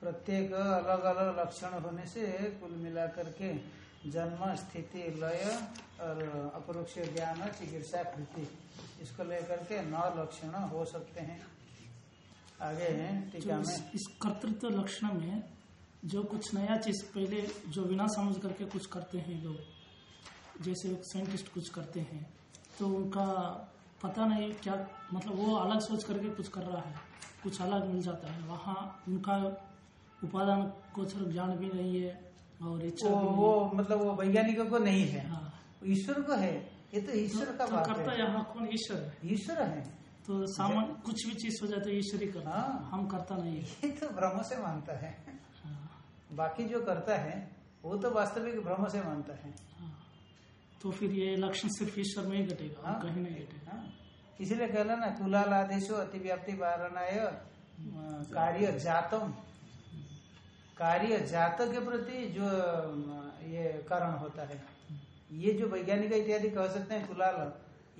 प्रत्येक अलग अलग लक्षण होने से कुल मिलाकर के जन्म स्थिति लय और अपरोक्ष ज्ञान चिकित्सा कृति इसको लेकर के नौ लक्षण हो सकते हैं। आगे टीका जो में। इस, इस कर्तृत्व लक्षण में जो कुछ नया चीज़ पहले जो बिना समझ करके कुछ करते हैं लोग जैसे साइंटिस्ट कुछ करते हैं तो उनका पता नहीं क्या मतलब वो अलग सोच करके कुछ कर रहा है कुछ अलग मिल जाता है। वहाँ उनका उपादान कुछ ज्ञान भी नहीं है और इच्छा वो वो मतलब वो वैज्ञानिकों को नहीं है। हाँ। ईश्वर को है। ये तो ईश्वर का तो बात करता है यहाँ कौन ईश्वर है? ईश्वर है। तो सामान कुछ भी चीज़ हो जाता है ईश्वर ही करता हाँ। हम करता नहीं है। ये तो ब्रह्म से मानता हाँ, बाकी जो करता है वो तो वास्तविक भ्रम से मानता है हाँ। तो फिर ये लक्षण सिर्फ़ ईश्वर में ही घटेगा हाँ। कहीं नहीं घटेगा हाँ? इसलिए कहला ना कुलाल आदेशो अतिव्याप्ति वारणाय कार्य जातम कार्य जात के प्रति जो ये कारण होता है ये जो वैज्ञानिक इत्यादि कह सकते हैं कुलाल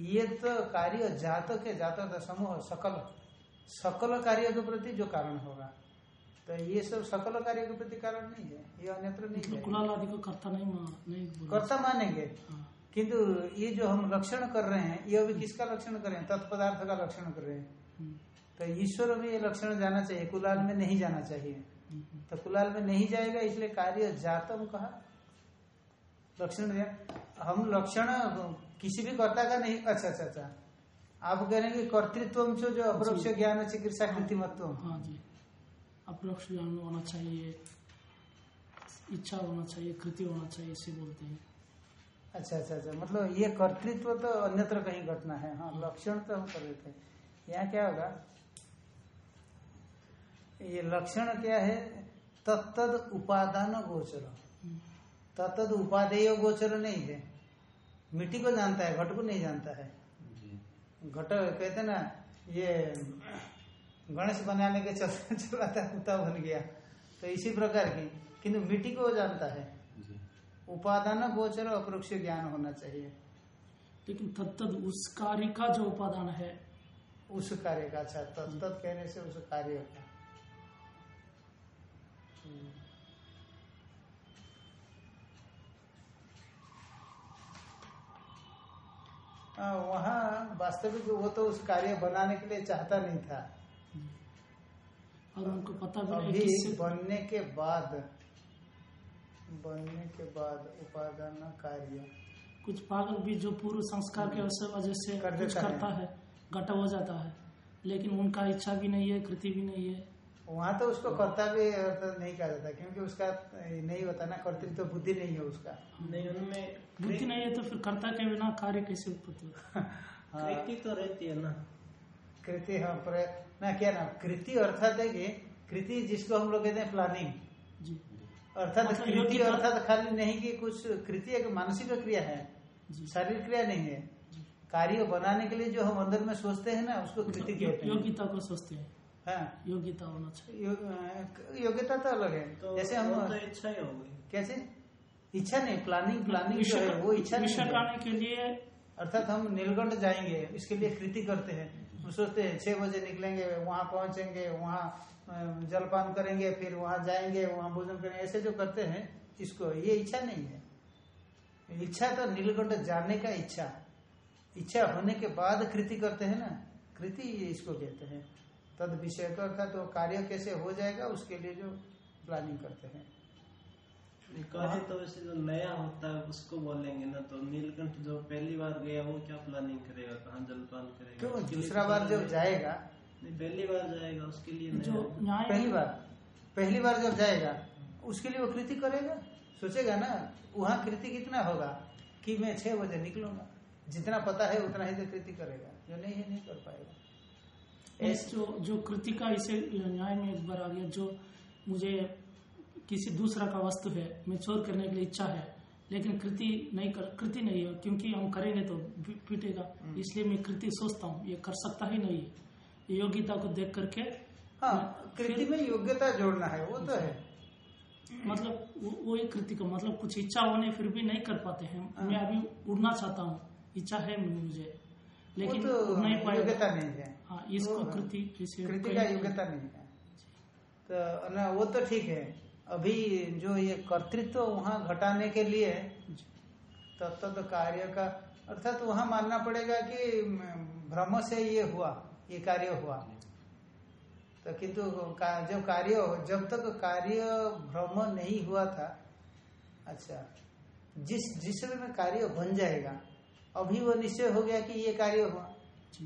ये तो कार्य जात के जात समूह सकल सकल कार्य के प्रति जो कारण होगा तो ये सब सकल कार्य के प्रति कारण नहीं है ये अन्यत्र नहीं मतलब है। कुलाल आदि को करता नहीं मा- नहीं कर्ता मानेंगे। हाँ, किंतु ये जो हम लक्षण कर रहे हैं ये अभी किसका लक्षण कर रहे हैं? तत्पदार्थ का लक्षण कर रहे हैं। हम्म, तो ईश्वर में ये लक्षण जाना चाहिए कुलाल में नहीं जाना चाहिए। हम्म। तो कुलाल में नहीं जाएगा इसलिए कार्य जातम कहा। लक्षण हम लक्षण किसी भी कर्ता का नहीं अच्छा अच्छा अच्छा। आप कह रहे हैं कि कर्तृत्व जो। अपरोक्ष ज्ञान चिकित्सा कृतिमत्व हाँ जी। अप्रोक्ष ज्ञान होना चाहिए इच्छा होना चाहिए कृति होना चाहिए इसे बोलते हैं। अच्छा अच्छा अच्छा। मतलब ये कर्तृत्व तो अन्यत्र कहीं घटना है। हाँ लक्षण तो हम कर रहे थे। यहाँ क्या होगा? ये लक्षण क्या है? तत्द उपादान गोचर। तत्द उपादेय गोचर नहीं है। मिट्टी को जानता है घट को नहीं जानता है। घट कहते ना ये गणेश बनाने के चलते चलाता कुत्ता बन गया। तो इसी प्रकार की। किंतु मिट्टी को जानता है। उपादान गोचर अपरोक्ष ज्ञान होना चाहिए। लेकिन तत्तद उस कार्य का जो उपादान है। उस कार्य का अच्छा तत्त कहने से उस कार्य का। हाँ, वहाँ वास्तविक वो तो उस कार्य बनाने के लिए चाहता नहीं था। और उनको पता भी नहीं अभी किससे बनने के बाद बनने के बाद उपादान कार्य। कुछ पागल भी जो पूर्व संस्कार के वजह- वजह से कर कुछ करता है घटा हो जाता है। लेकिन उनका इच्छा भी नहीं है कृति भी नहीं है। वहाँ तो उसको कर्ता भी अर्थ नहीं कहा जाता क्योंकि उसका नहीं होता ना कर्तृत्व बुद्धि नहीं है उसका। नहीं उनमें बुद्धि नहीं है तो फिर कर्ता के बिना कार्य कैसे उत्पत्ति हाँ, कृति तो रहती है ना। कृति हाँ प्रय- ना क्या ना कृति अर्थात है कि कृति जिसको हम लोग कहते हैं प्लानिंग अर्थात मतलब कृति अर्थात खाली नहीं कि कुछ कृति एक मानसिक क्रिया है शारीरिक क्रिया नहीं है। कार्य बनाने के लिए जो हम अंदर में सोचते हैं ना उसको कृति कहते हैं। योग्यता को सोचते हैं। हाँ। योग्यता होना चाहिए। योग्यता तो अलग है। तो जैसे हम तो इच्छा ही होगी। कैसे? इच्छा नहीं प्लानिंग प्लानिंग जो है वो इच्छा नहीं विषय के लिए अर्थात हम नीलकंठ जाएँगे इसके लिए कृति करते हैं। सोचते हैं, छह बजे निकलेंगे, वहाँ पहुँचेंगे, वहाँ जलपान करेंगे, फिर वहाँ जाएँगे, वहाँ भोजन करेंगे। ऐसे जो करते हैं, इसको, ये इच्छा नहीं है। इच्छा तो नीलकंठ जाने का इच्छा। इच्छा होने के बाद कृति करते हैं ना। कृति इसको कहते हैं। तद विषय का अर्थात वो कार्य कैसे हो जाएगा, उसके लिए जो प्लानिंग करते हैं। कार्य तो वैसे जो नया होता है उसको बोलेंगे ना तो नीलकंठ जो पहली बार गया वो क्या प्लानिंग करेगा? कहाँ जलपान करेगा? क्यों? दूसरा तो बार जब जाएगा। नहीं, पहली बार जाएगा उसके लिए जो पहली बार। पहली बार जब जाएगा उसके लिए वो कृति करेगा। सोचेगा ना वहाँ कृति कितना होगा कि मैं छह बजे निकलूँगा। जितना पता है उतना ही तो कृति करेगा। जो नहीं है नहीं कर पाएगा। जो जो कृति का इसे न्याय में एक बार आ गया जो मुझे किसी दूसरा का वस्तु है मैं चोर करने के लिए इच्छा है लेकिन कृति नहीं कर कृति नहीं है क्योंकि हम करेंगे तो पीटेगा। इसलिए मैं कृति सोचता हूँ ये कर सकता ही नहीं है। योग्यता को देख करके हाँ कृति में योग्यता जोड़ना है वो तो है। मतलब वो वो एक कृति को मतलब कुछ इच्छा होने फिर भी नहीं कर पाते हैं। हाँ। मैं अभी उड़ना चाहता हूँ इच्छा है मुझे लेकिन नहीं तो पाएगा योग्यता नहीं है। हाँ इसको कृति कृति का योग्यता नहीं है। तो ना वो तो ठीक है। अभी जो ये कर्तृत्व वहाँ घटाने के लिए तत्त तो कार्य का अर्थात तो वहाँ मानना पड़ेगा कि भ्रम से ये हुआ ये कार्य हुआ। तो किंतु का, जब कार्य जब तक कार्य भ्रम नहीं हुआ था अच्छा जिस जिस में कार्य बन जाएगा अभी वो निश्चय हो गया कि ये कार्य हुआ।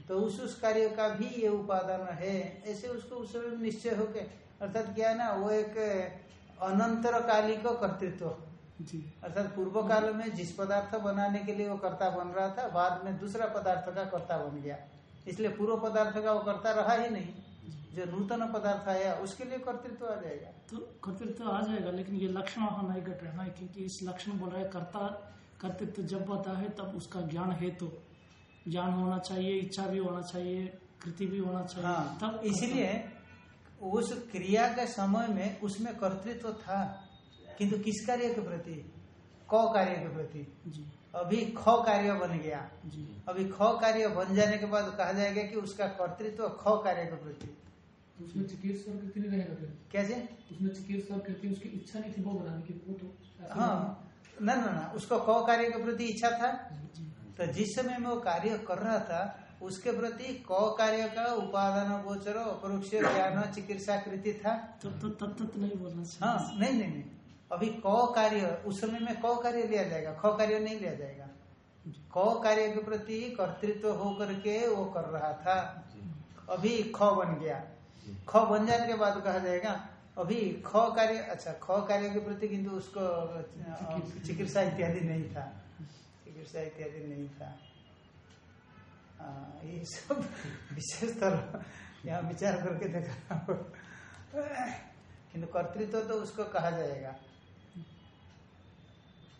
तो उस उस कार्य का भी ये उपादान है ऐसे उसको उस समय निश्चय हो गया। अर्थात क्या है ना वो एक अनंतर कालिक कर्तृत्व। जी। अर्थात पूर्व काल में जिस पदार्थ बनाने के लिए वो कर्ता बन रहा था बाद में दूसरा पदार्थ का कर्ता बन गया। इसलिए पूर्व पदार्थ का वो कर्ता रहा ही नहीं। जो नूतन पदार्थ आया उसके लिए कर्तृत्व आ जाएगा। तो कर्तृत्व आ जाएगा लेकिन ये लक्षण वहाँ नहीं घट रहा है क्योंकि इस लक्षण बोल रहा है कर्ता कर्तृत्व जब होता है तब उसका ज्ञान है तो ज्ञान होना चाहिए इच्छा भी होना चाहिए कृति भी होना चाहिए हाँ तब इसलिए उस क्रिया के समय में उसमें कर्तृत्व था। किंतु किस कार्य के प्रति? क कार्य के प्रति। अभी ख कार्य बन गया। जी। अभी ख कार्य बन जाने के बाद कहा जाएगा कि उसका कर्तृत्व ख कार्य के प्रति। उसमें चिकित्सा और कृति नहीं रहेगा कैसे? उसमें चिकित्सा और कृति उसकी इच्छा नहीं थी वो बनाने की वो तो हाँ। न न न उसको क कार्य के प्रति इच्छा था। तो जिस समय में वो कार्य कर रहा था उसके प्रति क कार्य का उपादान गोचर अपरोक्ष ज्ञान चिकित्सा कृति था। तब तो तब तक नहीं बोलना हाँ नहीं नहीं नहीं। अभी क कार्य उस समय में क कार्य लिया जाएगा ख कार्य नहीं लिया जाएगा। क कार्य के प्रति कर्तृत्व हो करके वो कर रहा था। अभी ख बन गया। ख बन जाने के बाद कहा जाएगा अभी ख कार्य अच्छा ख कार्य के प्रति किंतु उसको चिकित्सा इत्यादि नहीं था। चिकित्सा इत्यादि नहीं था। ये सब विशेष तरह यहाँ विचार करके देखा किंतु कर्तृत्व तो उसको कहा जाएगा।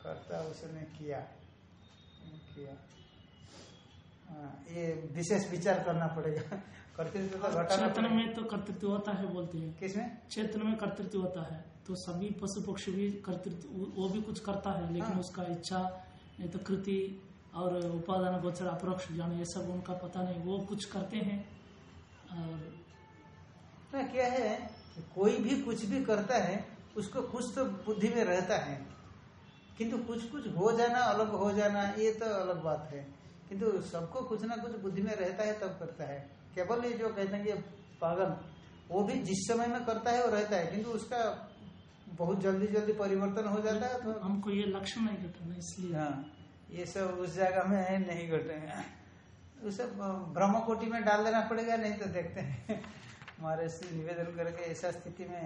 कर्ता उसने किया। किया। हाँ, ये विशेष विचार करना पड़ेगा। कर्तृत्व तो घटाना चेतन में तो कर्तृत्व होता है बोलते हैं। किसमें क्षेत्र में कर्तृत्व होता है। तो सभी पशु पक्षी भी कर्तृत्व वो- वो भी कुछ करता है लेकिन हाँ। उसका इच्छा नहीं तो कृति और उपादान गोचर अपरोक्ष ज्ञान ये सब उनका पता नहीं वो कुछ करते हैं। और ना क्या है कोई भी कुछ भी करता है उसको कुछ तो बुद्धि में रहता है। किंतु कुछ कुछ हो जाना अलग हो जाना ये तो अलग बात है। किंतु सबको कुछ ना कुछ बुद्धि में रहता है तब करता है। केवल ये जो कहते हैं कि पागल वो भी जिस समय में करता है वो रहता है। किंतु उसका बहुत जल्दी जल्दी परिवर्तन हो जाता है तो हमको ये लक्षण नहीं घटना इसलिए। हाँ। ये सब उस जगह में नहीं घटे उसे ब्रह्म कोटि में डाल देना पड़ेगा, नहीं तो देखते हैं। हमारे से निवेदन करके ऐसा स्थिति में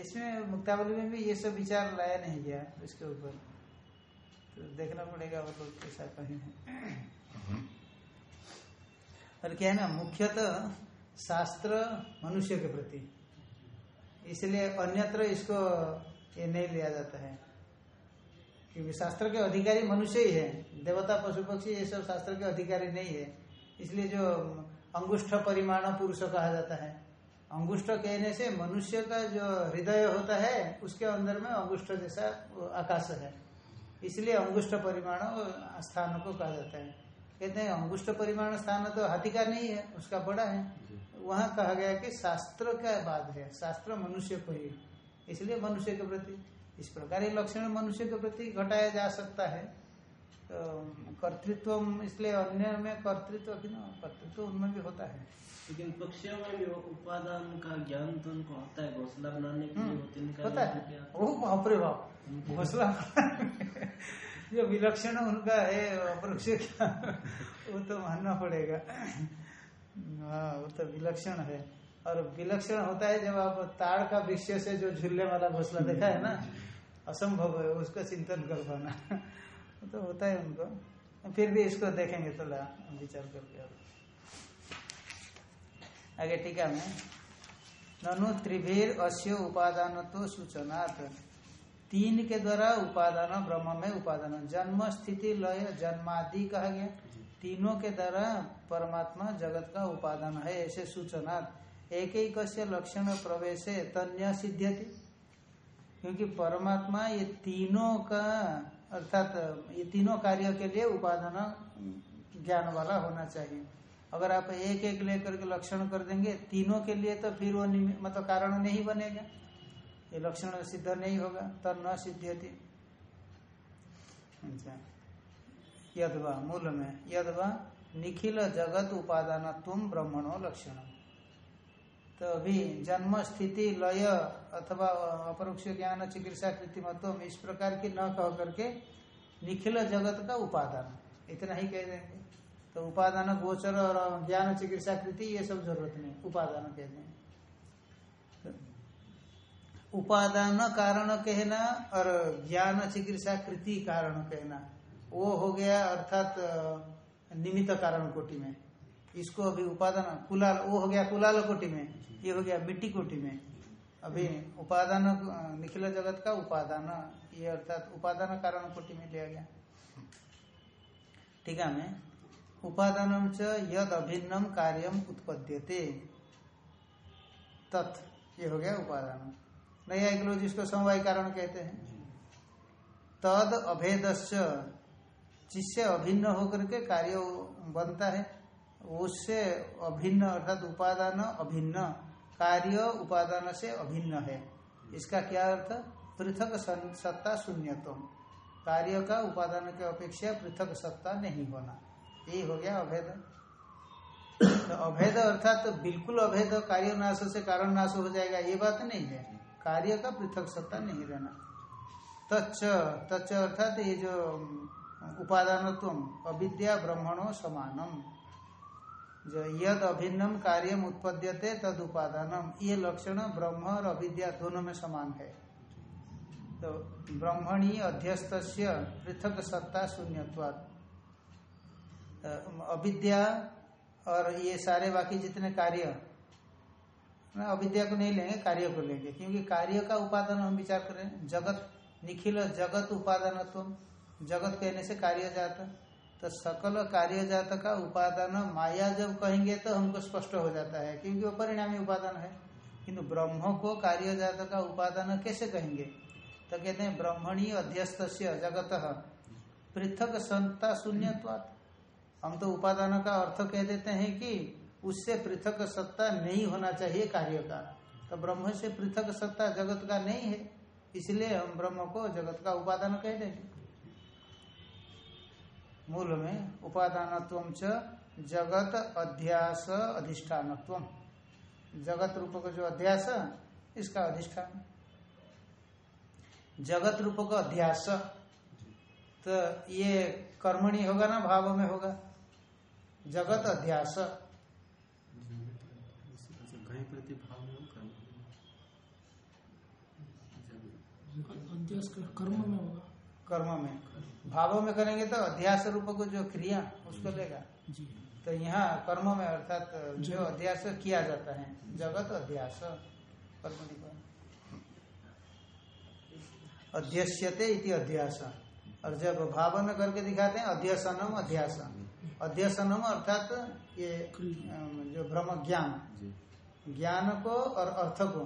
इसमें मुक्तावली में भी ये सब विचार लाया नहीं गया इसके ऊपर। तो देखना पड़ेगा वो लोग कैसा कहीं। है और क्या है ना, मुख्यतः शास्त्र मनुष्य के प्रति। इसलिए अन्यत्र इसको ये नहीं लिया जाता है। क्योंकि शास्त्र के अधिकारी मनुष्य ही है। देवता पशु पक्षी ये सब शास्त्र के अधिकारी नहीं है। इसलिए जो अंगुष्ठ परिमाण पुरुष कहा जाता है। अंगुष्ठ कहने से मनुष्य का जो हृदय होता है उसके अंदर में अंगुष्ठ जैसा आकाश है। इसलिए अंगुष्ठ परिमाण स्थान को कहा जाता है। कहते हैं अंगुष्ठ परिमाण स्थान तो हाथी का नहीं है उसका बड़ा है। वहाँ कहा गया कि शास्त्र का बात है। शास्त्र मनुष्य को ही। इसलिए मनुष्य के प्रति इस प्रकार ये लक्षण मनुष्य के प्रति घटाया जा सकता है। तो कर्तृत्व इसलिए अन्य में कर्तृत्व कि ना कर्तृत्व उनमें भी होता है। लेकिन पक्षियों में भी उपादान का ज्ञान तो उनको होता है घोसला बनाने के लिए हम्म, होता है वो बाप रे बाप घोसला जो विलक्षण उनका है अपरोक्ष वो तो मानना पड़ेगा। हाँ वो तो विलक्षण है। और विलक्षण होता है जब आप ताड़ का वृक्ष से जो झूलने वाला घोसला देखा है ना असंभव है उसका चिंतन कर पाना। तो होता है उनको। फिर भी इसको देखेंगे थोड़ा तो विचार करके और। आगे टीका में ननु त्रिभीर अस्य उपादान तो सूचनात्। तीन के द्वारा उपादान ब्रह्म में उपादान। जन्म स्थिति लय जन्मादि कहा गया। तीनों के द्वारा परमात्मा जगत का उपादान है ऐसे सूचनात्। एक एक लक्षण प्रवेश तन्य क्योंकि परमात्मा ये तीनों का, अर्थात ये तीनों कार्य के लिए उपादान ज्ञान वाला होना चाहिए। अगर आप एक एक लेकर के लक्षण कर देंगे, तीनों के लिए तो फिर वो मतलब कारण नहीं बनेगा। ये लक्षण सिद्ध नहीं होगा तब न सिद्ध्यति। अच्छा। यदवा, मूल में, यदवा, निखिल जगत उपादान तुम ब्रह्मणो लक्षण तो अभी जन्म स्थिति लय अथवा अपरोक्ष ज्ञान, चिकित्सा कृतिमत्व इस प्रकार की न कह करके निखिल जगत का उपादान। इतना ही कह देंगे। तो उपादान गोचर और ज्ञान, चिकित्सा, कृति, ये सब ज़रूरत नहीं। उपादान कह देंगे। उपादान कारण कहना और ज्ञान, चिकित्सा, कृति कारण कहना, वो हो गया अर्थात निमित्त कारण कोटि में। इसको अभी उपादान, कुलाल, वो हो गया कुलाल कोटि में, ये हो गया मिट्टी कोटि में। अभी उपादान, निखिल जगत का उपादान, ये अर्थात उपादान कारण कोटि में लिया गया। ठीक है मैं उपादान च यद अभिन्नम कार्यम उत्पद्यते। तत्, ये हो गया उपादान। नया एक लोग जिसको समवाय कारण कहते हैं। तद अभेदस्य जिससे अभिन्न होकर के कार्य बनता है उससे अभिन्न अर्थात उपादान अभिन्न, कार्य उपादान से अभिन्न है। इसका क्या अर्थ? पृथक सत्ता शून्यतम कार्य का उपादान के अपेक्षा पृथक सत्ता नहीं होना। यही हो गया अभेद। तो अभेद अर्थात तो बिल्कुल अभेद कार्य नाश से कारण नाश हो जाएगा, ये बात नहीं है। कार्य का पृथक सत्ता नहीं रहना। तच्च तच्च अर्थात ये जो उपादानत्व अविद्या ब्रह्मणो समानम। जो यद अभिन्नम कार्यम उत्पद्यते तद उपादानम। ये लक्षण ब्रह्म और अविद्या दोनों में समान है। तो ब्रह्मणी अध्यस्त पृथक सत्ता शून्यत्वात्। अविद्या और ये सारे बाकी जितने कार्य अविद्या को नहीं लेंगे, कार्य को लेंगे। क्योंकि कार्य का उपादान हम विचार करें जगत, निखिल जगत उपादान जगत कहने से कार्य जाता। तो सकल कार्य जात का उपादान माया जब कहेंगे तो हमको स्पष्ट हो जाता है, क्योंकि वो परिणामी उपादान है। किंतु ब्रह्म को कार्य जात का उपादान कैसे कहेंगे? तो कहते हैं, ब्रह्मणी अध्यस्त जगत, पृथक संता शून्यत्वात्। हम तो उपादान का अर्थ कह देते हैं कि उससे पृथक सत्ता नहीं होना चाहिए कार्य का। तो ब्रह्म से पृथक सत्ता जगत का नहीं है, इसलिए हम ब्रह्म को जगत का उपादान कह देंगे। मूल में उपादानत्व च जगत अध्यास अधिष्ठानत्व। जगत रूप का जो अध्यास इसका अधिष्ठान। जगत रूप का अध्यास तो ये कर्मणी होगा ना भाव में होगा। जगत अध्यास। घय प्रति भाव में कर्म अध्यास का कर्म में कर्म में। भावों में करेंगे तो अध्यास रूप को जो क्रिया उसको लेगा तो यहाँ कर्म में अर्थात जो। अध्यास किया जाता है जगत अध्यास कर्मणि को अध्यस्यते इति अध्यास। और जब भाव में करके दिखाते हैं अध्यसनम अध्यास। अध्यसनम अर्थात ये जो ब्रह्म ज्ञान। ज्ञान को और अर्थ को।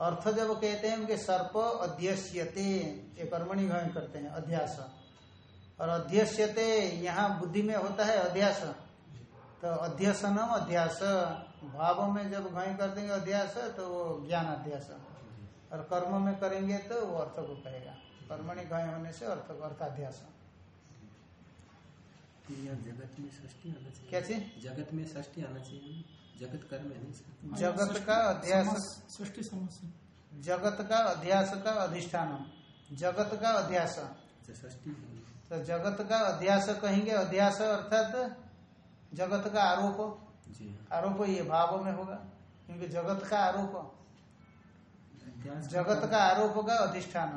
अर्थ जब कहते हैं उनके सर्प अध्यस्यते ये कर्मणि भय करते हैं अध्यास। और अध्यस्यते यहाँ बुद्धि में होता है अध्यास। तो अध्यसनम अध्यास। भाव में जब घय कर देंगे अध्यास तो वो ज्ञान अध्यास। और कर्म में करेंगे तो वो अर्थ को कहेगा। कर्मणि घय होने से अर्थ को अर्थाध्यास जगत में षष्ठी आना चाहिए। क्या चीज़? जगत में षष्ठी आना चाहिए। जगत कर्म है जगत का अध्यास सृष्टि समस्या जगत का अध्यास का अधिष्ठान जगत का अध्यास। अच्छा है। तो जगत का अध्यास कहेंगे अध्यास अर्थात जगत का आरोप। हाँ। आरोप ये भाव में होगा क्योंकि जगत का आरोप। जगत का आरोप। का अधिष्ठान।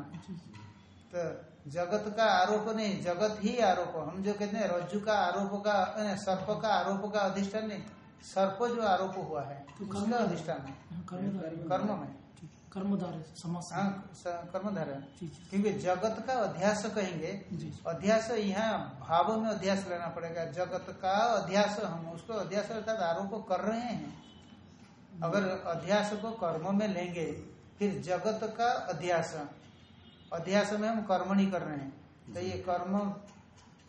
तो जगत का आरोप नहीं जगत ही आरोप। हम जो कहते हैं रज्जु का आरोप का सर्प का आरोप का अधिष्ठान नहीं। सर्प जो आरोप हुआ है तो उसका कर्म- अधिष्ठान है। हाँ, कर्म में। कर्मधार है, हाँ। कर्मधार है। क्योंकि जगत का अध्यास कहेंगे अध्यास यहाँ भाव में अध्यास लेना पड़ेगा। जगत का अध्यास हम उसको अध्यास अर्थात आरोप कर रहे हैं। अगर अध्यास को कर्म में लेंगे फिर जगत का अध्यास अध्यास में हम कर्म नहीं कर रहे हैं। तो ये कर्म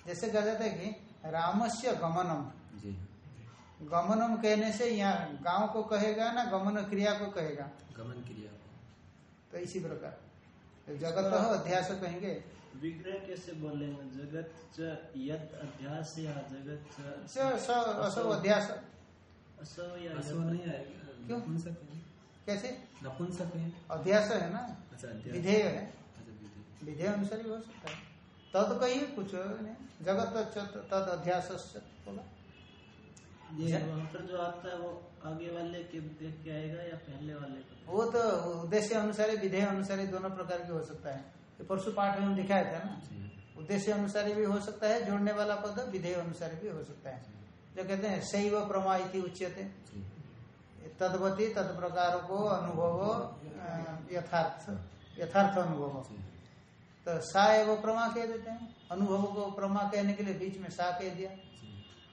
जैसे कहा जाता है कि रामस्य गमनम। जी। गमनम कहने से यहाँ गाँव को कहेगा ना गमन क्रिया को कहेगा। गमन क्रिया को। तो इसी प्रकार। तो जगत अध्यास कहेंगे। विग्रह कैसे बोलेंगे जगत च यत अध्यास या जगत असो अध्यास। असो या असो नहीं आएगा। क्यों? है कैसे? नपुंसक है। अध्यास है ना? अच्छा विधेय है। अच्छा विधेय। विधेय अनुसार ही हो सकता है। तद कहिए कुछ नहीं। जगत तद अध्यास बोला। ये वहाँ पर जो आता है वो आगे वाले के देख के आएगा या पहले वाले को वो तो उद्देश्य अनुसार विधेय अनुसार दोनों प्रकार के हो सकता है। ये परसु पाठ में हम दिखाया था ना? उद्देश्य अनुसार भी हो सकता है जोड़ने वाला पद विधेय अनुसार भी हो सकता है। जो। कहते हैं शैव प्रमा इति उच्यते तदवती तद प्रकार को अनुभव यथार्थ यथार्थ अनुभव। तो सा एवं प्रमा कह देते हैं। अनुभव को प्रमा कहने के लिए बीच में सा कह दिया।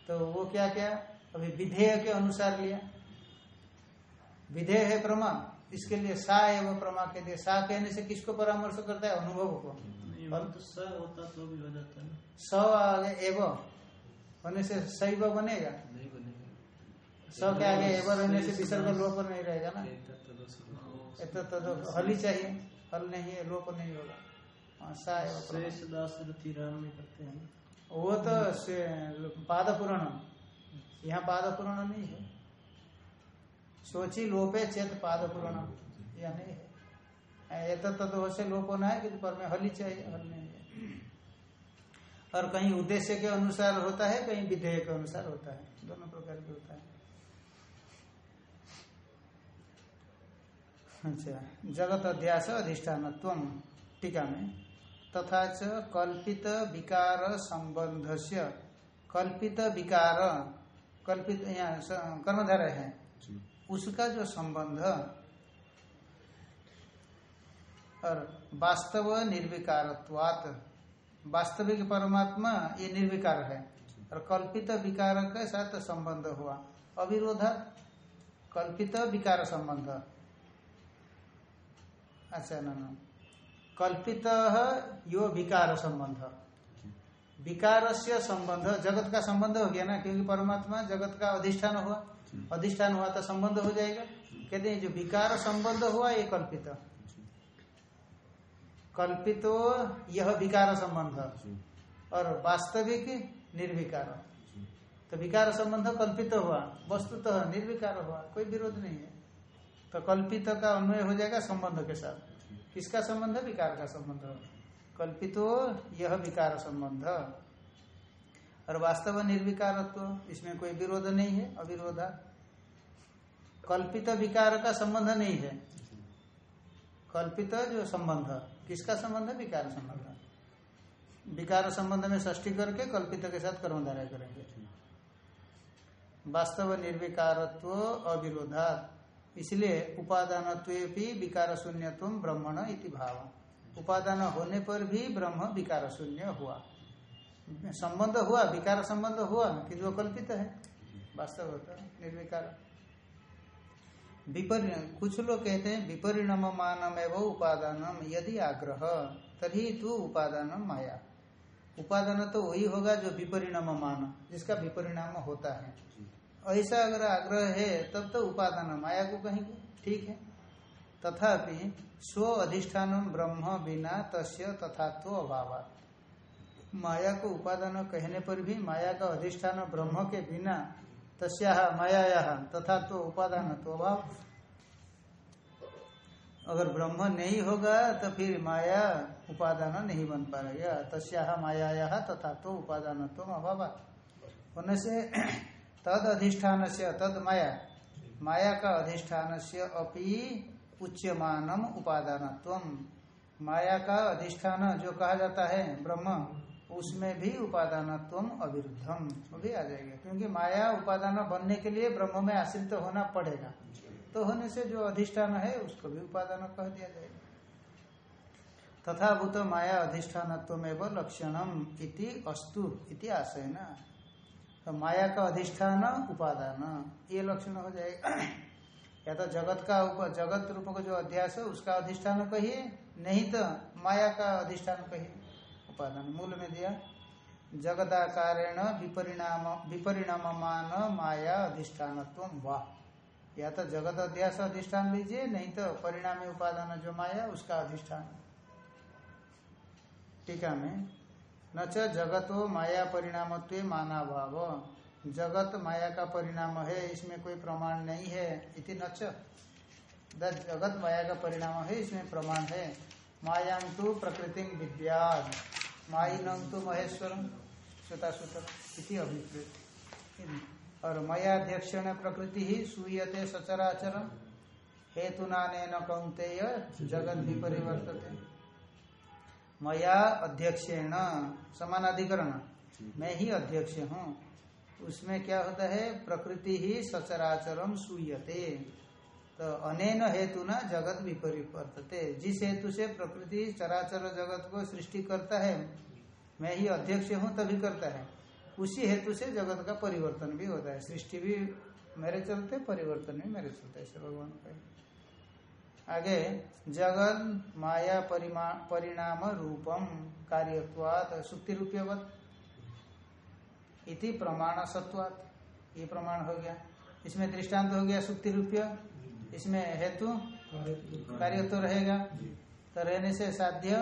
तो वो क्या क्या अभी विधेय के अनुसार लिया। विधेय है प्रमा इसके लिए सा एवं प्रमा कह दिया सा कहने से किसको परामर्श करता है? अनुभव को। वो तो स होता तो भी हो जाता है स आगे एव होने से शैव बनेगा। नहीं बनेगा। स के आगे एव रहने से विसर्ग लोप नहीं रहेगा ना। तो, तो, हल ही चाहिए। हल नहीं है लोप नहीं होगा। हाँ, सा एव हैं वो तो पाद पुराणम यहाँ पाद पुराण नहीं है। सोची लोपे चेत पाद पुराणम यह नहीं है। ये तो तत्व से लोप होना है कि पर में हल ही चाहिए, हल नहीं है। और कहीं उद्देश्य के अनुसार होता है, कहीं विधेय के अनुसार होता है। दोनों प्रकार के होता है। अच्छा जगत अध्यास अधिष्ठान टीका में तथा च कल्पित विकार संबंध से कल्पित विकार कल्पित यहाँ कर्मधारय है। उसका जो संबंध और वास्तव निर्विकारत्वात वास्तविक परमात्मा ये निर्विकार है। और कल्पित विकार के साथ संबंध हुआ। अविरोधा कल्पित विकार संबंध। अच्छा ना ना। कल्पित यो विकार संबंध। विकार से संबंध जगत का संबंध हो गया ना क्योंकि परमात्मा जगत का अधिष्ठान हुआ। अधिष्ठान हुआ तो संबंध हो जाएगा। कहते हैं जो विकार संबंध हुआ ये कल्पित। कल्पितो यह विकार संबंध। और वास्तविक निर्विकार। तो विकार संबंध कल्पित हुआ वस्तुतः निर्विकार हुआ कोई विरोध नहीं है। तो कल्पित का अन्वय हो जाएगा संबंध के साथ। किसका संबंध? विकार का संबंध। कल्पितो यह विकार संबंध। और वास्तव निर्विकारत्व, इसमें कोई विरोध नहीं है, अविरोधा। कल्पित विकार का संबंध नहीं है। कल्पित जो संबंध, किसका संबंध? विकार संबंध। विकार संबंध में षष्ठी करके कल्पित के साथ कर्मधारय करेंगे। वास्तव निर्विकारत्व, अविरोधा। इसलिए उपादान विकार शून्यत्व ब्रह्मण इति भाव उपादान होने पर भी ब्रह्म विकार शून्य हुआ। संबंध हुआ विकार संबंध हुआ कि जो कल्पित है वास्तव होता निर्विकार। विपरि कुछ लोग कहते हैं विपरिणाम मानम एवं उपादानम यदि आग्रह तभी तू उपादान माया। उपादान तो वही होगा जो विपरिणाम मान जिसका विपरिणाम होता है। ऐसा अगर आग्रह है तब तो उपादान माया को कहेंगे ठीक है। तथापि स्व अधिष्ठान ब्रह्म बिना तस्य तथात्व अभाव माया को उपादान कहने पर भी माया का अधिष्ठान ब्रह्म के बिना तस्या माया तथा तो उपादान तो अभाव। अगर ब्रह्म नहीं होगा तो फिर माया उपादान नहीं बन पाएगा तस्या माया तथा तो उपादान तो अभाव होने से तद अधिष्ठान से तद माया माया का अधिष्ठान से अपि उच्यमानम उपादानत्व माया का अधिष्ठान जो कहा जाता है, ब्रह्म, उसमें भी उपादानत्व अविरुद्धम। वो भी आ जाएगा। क्योंकि माया उपादान बनने के लिए ब्रह्म में आश्रित होना पड़ेगा। तो होने से जो अधिष्ठान है, उसको भी उपादान कह दिया जाएगा। तथा भूत माया अधिष्ठानत्व लक्षणम इति अस्तु इति आशय न तो माया का अधिष्ठान उपादान, ये लक्षण हो जाएगा। या तो जगत का उप, जगत रूप का जो अध्यास है, उसका अधिष्ठान कहिए, नहीं तो माया का अधिष्ठान कहिए। उपादान मूल में दिया। जगदाकारेण विपरिणाम विपरिणाम मान माया अधिष्ठान वाह या तो जगत अध्यास अधिष्ठान लीजिए, नहीं तो परिणामी उपादान जो माया, उसका अधिष्ठान। टीका में, न च जगतो माया परिणामत्व माना भाव जगत माया का परिणाम है, इसमें कोई प्रमाण नहीं है, इति न च। जगत माया का परिणाम है, इसमें प्रमाण है। मायां तो प्रकृति विद्याद माइनम तो महेश्वरम श्रोता सूत्र इति अभिप्रेत और मयाध्यक्षण प्रकृति ही सूयते सचराचरम हेतुना न कौंतेय जगत भी परिवर्तते। मया अध्यक्षेण, समानाधिकरण। मैं ही अध्यक्ष हूँ। उसमें क्या होता है? प्रकृति ही सचराचरम सूयते। तो अनेन हेतु न जगत विपरिवर्तते। जिस हेतु से प्रकृति चराचर जगत को सृष्टि करता है, मैं ही अध्यक्ष हूँ, तभी करता है। उसी हेतु से जगत का परिवर्तन भी होता है। सृष्टि भी मेरे चलते, परिवर्तन भी मेरे चलते, ऐसे भगवान का आगे जगत माया परिणाम रूपम कार्यत्वात सुक्ति रूपवत इति प्रमाण सत्वात ये प्रमाण हो गया। इसमें दृष्टांत हो गया सुक्ति रूपय। इसमें हेतु कार्य तो रहेगा। तो रहने से साध्य,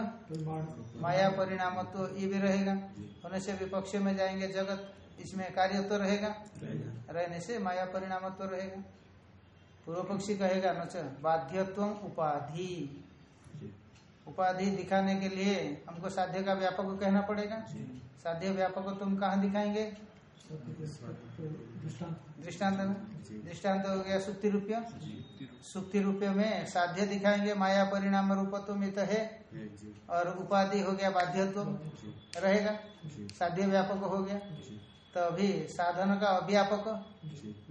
माया परिणाम तो ये भी रहेगा। होने से विपक्ष में जाएँगे जगत, इसमें कार्य तो रहेगा। रहने से माया परिणाम तो रहेगा। पूर्व पक्षी कहेगा न बाध्यत्व उपाधि। उपाधि दिखाने के लिए हमको साध्य का व्यापक कहना पड़ेगा। साध्य व्यापक तुम कहाँ दिखाएँगे? दृष्टांत। में? दृष्टांत हो गया सुक्ति रूपया। सुक्ति रुपये में साध्य दिखाएँगे माया परिणाम रूपत्व में तो है। और उपाधि हो गया बाध्यत्व। रहेगा। साध्य व्यापक हो गया। तो अभी साधन का अव्यापक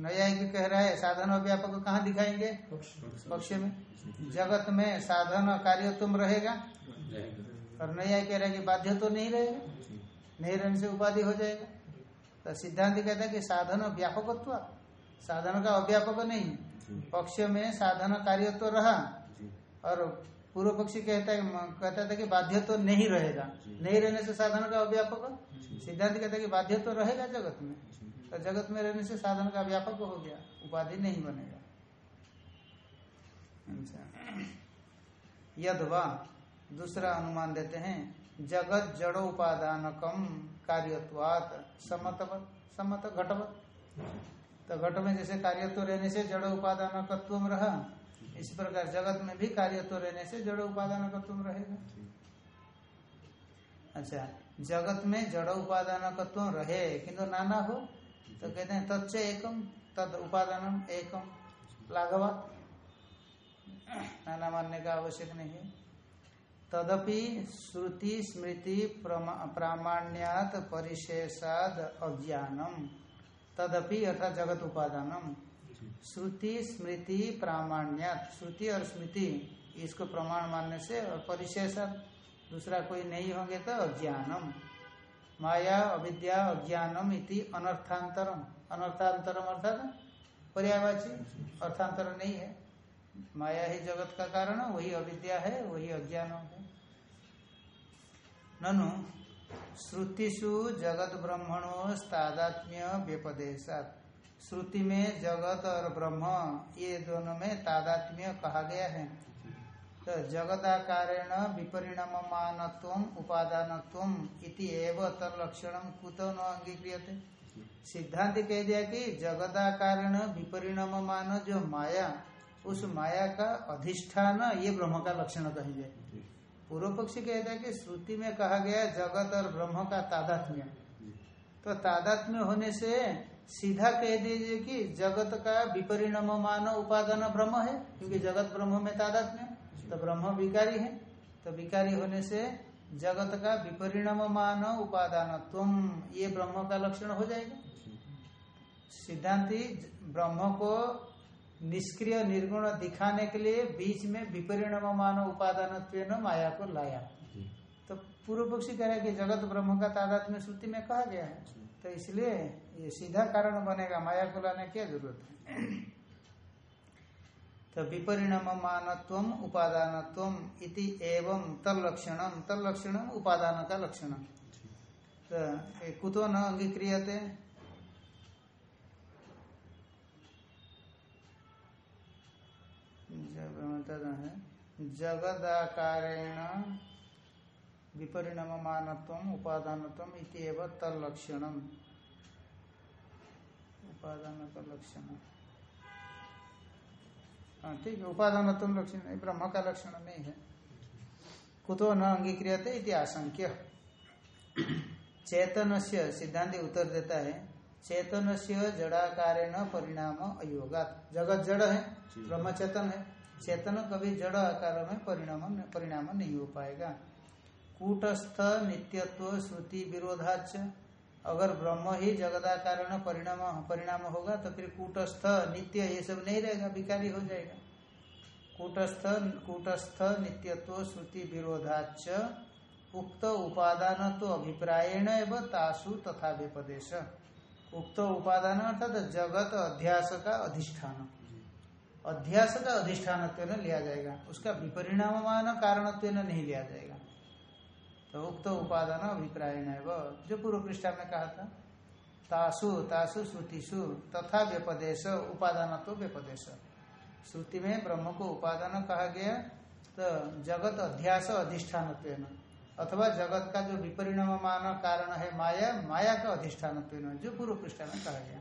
न्यायिक कह रहा है साधन अव्यापक कहाँ दिखाएँगे? पक्ष में। जगत में साधन कार्य तुम रहेगा? और नया कह रहा है कि बाध्य तो नहीं रहेगा? नहीं रहने से उपाधि हो जाएगा। तो सिद्धांत कहता है कि साधन व्यापकत्व साधन का अव्यापक नहीं। पक्ष में साधन कार्य तो रहा। और पूर्व पक्षी कहता है कहता था कि बाध्य तो नहीं रहेगा। नहीं रहने से साधन का अव्यापक सिद्धांत कहता है कि बाध्य तो रहेगा जगत में। तो जगत में रहने से साधन का व्यापक हो गया उपाधि नहीं बनेगा। यदवा दूसरा अनुमान देते हैं जगत जड़ो उपादानकम कार्यत्वात समतवत समत घटवत तो घट में जैसे कार्यत्व रहने से जड़ उपादानकत्व रहा इस प्रकार जगत में भी कार्यत्व रहने से जड़ उपादानकत्व रहेगा अच्छा। जगत में जड़ उपादानकत्व रहे, किंतु नाना हो तो कहते हैं तत्च एकम, तद उपादान एकम, लाघवा। नाना मानने का आवश्यक नहीं है। तदपि श्रुति, स्मृति प्रामाण्यात परिशेषाद अज्ञानम। तदपि अर्थात जगत उपादानम। श्रुति, स्मृति, प्रामाण्यात, श्रुति और स्मृति, इसको प्रमाण मानने से और परिशेषाद। दूसरा कोई नहीं होंगे तो अज्ञानम माया, अविद्या, अज्ञानम इति अनर्थांतरम। अनर्थांतरम अर्थात पर्यावाची अर्थांतर नहीं है। माया ही जगत का कारण, वही अविद्या है, वही अज्ञान है। ननु, श्रुतिषु जगत ब्रह्मणो तादात्म्य व्यपदेशात। श्रुति में जगत और ब्रह्म, ये दोनों में तादात्म्य कहा गया है। तो जगदाकारेण विपरिणाम उपादानत्व इति एव तलक्षण कुतो न अंगीक्रियते? सिद्धांत कह दिया कि जगदाकारेण विपरिणाम मान जो माया, उस माया का अधिष्ठान, ये ब्रह्म का लक्षण कहेंगे पूर्व पक्षी कहता है कि श्रुति में कहा गया जगत और ब्रह्म का तादात्म्य। तो तादात्म्य होने से सीधा कह दीजिए कि जगत का विपरिणाम मान उपादान ब्रह्म है, क्योंकि जगत ब्रह्म में तादात्म्य। तो ब्रह्म विकारी है। तो विकारी होने से जगत का विपरिणाम मान उपादान तुम ये ब्रह्म का लक्षण हो जाएगा। सिद्धांति ब्रह्म को निष्क्रिय निर्गुण दिखाने के लिए बीच में विपरिणाम मान उपादान माया को लाया। तो पूर्व पक्षी कह रहे कि जगत ब्रह्म का तादात में श्रुति में कहा गया है। तो इसलिए ये सीधा कारण बनेगा माया को लाने की ज़रूरत है। तो विपरिणाम मानत्व उपादानत्व इति एवं तलक्षणम तलक्षणम उपादान का लक्षण तो कुतो न अंगीक्रियते है जगदाकारेण विपरिणाम मानत्व उपादानत्व इतिव तलक्षणम उपादान का लक्षण हाँ ठीक है उपादानत्व लक्षण ब्रह्म का लक्षण नहीं है। कुतो न अंगीक्रियते आशंक्य। चेतन से सिद्धांत उत्तर देता है चेतन से जड़ाकारेण परिणाम अयोगात। जगत जड़ है ब्रह्म चेतन है, चेतन कभी जड़ आकार में परिणाम परिणाम नहीं हो पाएगा। कूटस्थ नित्यत्व श्रुति विरोधाच अगर ब्रह्म ही जगदाकारण परिणाम परिणाम होगा तो फिर कूटस्थ, नित्य ये सब नहीं रहेगा, विकारी हो जाएगा। कूटस्थ कूटस्थ नित्यत्व श्रुति विरोधाच उक्त उपादान तो अभिप्रायण एवं तासु तथा व्यपदेश उक्त उपादान अर्थात तो जगत अध्यास का अधिष्ठान। अध्यास का अधिष्ठान लिया जाएगा, उसका विपरिणाममान कारणत्व नहीं लिया जाएगा। तो उक्त उपादान अभिप्राय जो पूर्व पृष्ठा में कहा था तासु तासु श्रुतिषु तथा व्यपदेश उपादान तो व्यपदेश। श्रुति में ब्रह्म को उपादान कहा गया तो जगत अध्यास अधिष्ठान अथवा जगत का जो विपरिणाम मान कारण है माया माया का अधिष्ठान जो पूर्व पृष्ठा में कहा गया।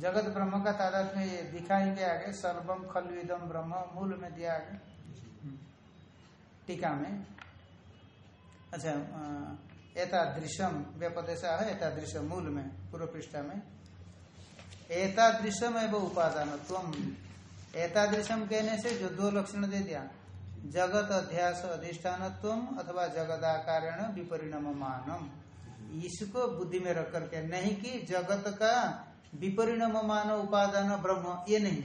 जगत ब्रह्म का तादात में ये दिखाएँगे आगे सर्वम खलविदम ब्रह्म मूल में दिया आगे टीका में। अच्छा एतादृशम व्यपदेश है एतादृश मूल में पूर्व पृष्ठा में। एतादृशम एवं उपादान तुम एतादृशम कहने से जो दो लक्षण दे दिया, जगत अध्यास अधिष्ठान अथवा जगदाकारण विपरिणाम मानम इसको बुद्धि में रख करके नहीं कि जगत का विपरिणाम मान उपादान ब्रह्म, ये नहीं